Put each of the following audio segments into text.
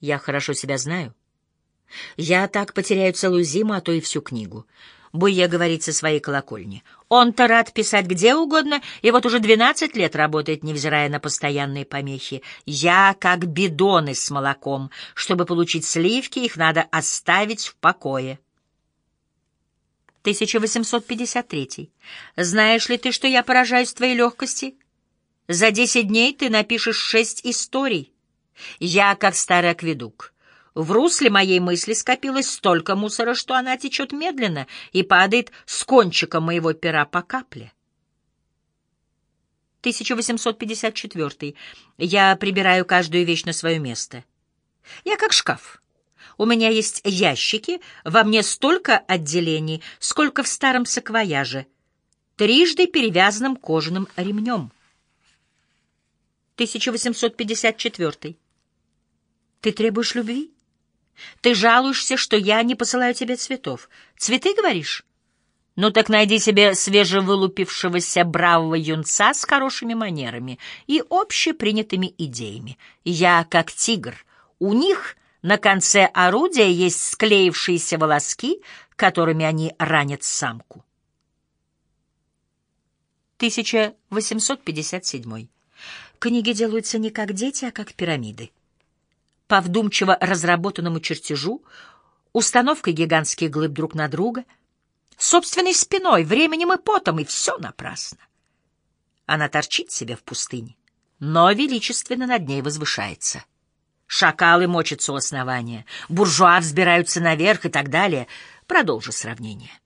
Я хорошо себя знаю. Я так потеряю целую зиму, а то и всю книгу. Буе говорит со своей колокольни. Он-то рад писать где угодно, и вот уже двенадцать лет работает, невзирая на постоянные помехи. Я как бидоны с молоком. Чтобы получить сливки, их надо оставить в покое. 1853. Знаешь ли ты, что я поражаюсь твоей легкости? За десять дней ты напишешь шесть историй. Я как старый акведук. В русле моей мысли скопилось столько мусора, что она течет медленно и падает с кончика моего пера по капле. 1854. Я прибираю каждую вещь на свое место. Я как шкаф. У меня есть ящики, во мне столько отделений, сколько в старом саквояже, трижды перевязанным кожаным ремнем. 1854. Ты требуешь любви? Ты жалуешься, что я не посылаю тебе цветов. Цветы, говоришь? Ну так найди себе свежевылупившегося бравого юнца с хорошими манерами и общепринятыми идеями. Я как тигр. У них на конце орудия есть склеившиеся волоски, которыми они ранят самку. 1857. Книги делаются не как дети, а как пирамиды по вдумчиво разработанному чертежу, установкой гигантских глыб друг на друга, собственной спиной, временем и потом, и все напрасно. Она торчит себе в пустыне, но величественно над ней возвышается. Шакалы мочатся у основания, буржуа взбираются наверх и так далее. Продолжу сравнение.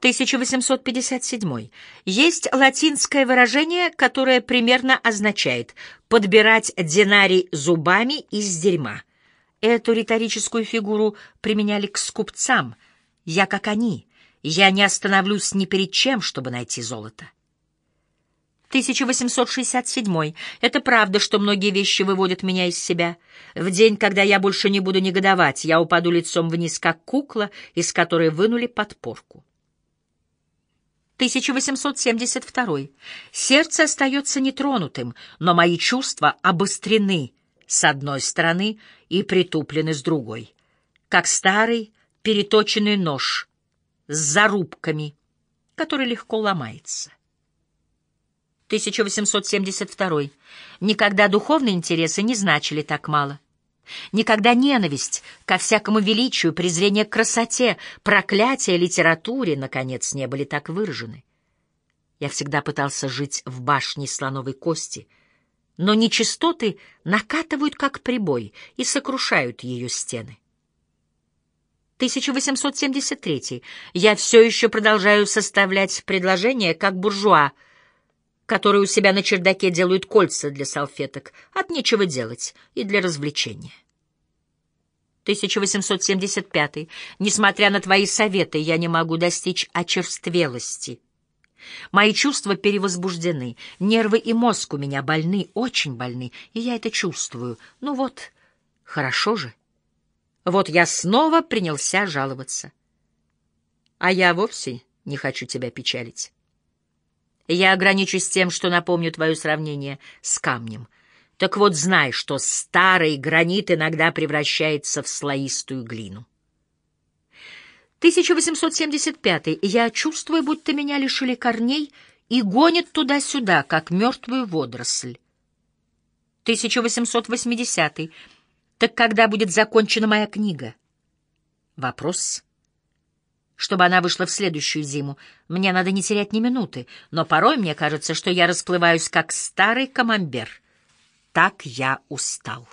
1857. Есть латинское выражение, которое примерно означает «подбирать динарий зубами из дерьма». Эту риторическую фигуру применяли к скупцам. Я как они. Я не остановлюсь ни перед чем, чтобы найти золото. 1867. Это правда, что многие вещи выводят меня из себя. В день, когда я больше не буду негодовать, я упаду лицом вниз, как кукла, из которой вынули подпорку. 1872. Сердце остается нетронутым, но мои чувства обострены с одной стороны и притуплены с другой, как старый переточенный нож с зарубками, который легко ломается. 1872. Никогда духовные интересы не значили так мало. Никогда ненависть ко всякому величию, презрение к красоте, проклятие литературе, наконец, не были так выражены. Я всегда пытался жить в башне слоновой кости, но нечистоты накатывают, как прибой, и сокрушают ее стены. 1873. Я все еще продолжаю составлять предложения, как буржуа, которые у себя на чердаке делают кольца для салфеток, от нечего делать и для развлечения. 1875. Несмотря на твои советы, я не могу достичь очерствелости. Мои чувства перевозбуждены, нервы и мозг у меня больны, очень больны, и я это чувствую. Ну вот, хорошо же. Вот я снова принялся жаловаться. А я вовсе не хочу тебя печалить. Я ограничусь тем, что напомню твое сравнение с камнем. Так вот, знай, что старый гранит иногда превращается в слоистую глину. 1875. Я чувствую, будто меня лишили корней и гонит туда-сюда, как мертвую водоросль. 1880. Так когда будет закончена моя книга? Вопрос чтобы она вышла в следующую зиму. Мне надо не терять ни минуты, но порой мне кажется, что я расплываюсь, как старый камамбер. Так я устал.